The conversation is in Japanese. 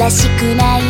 らしくない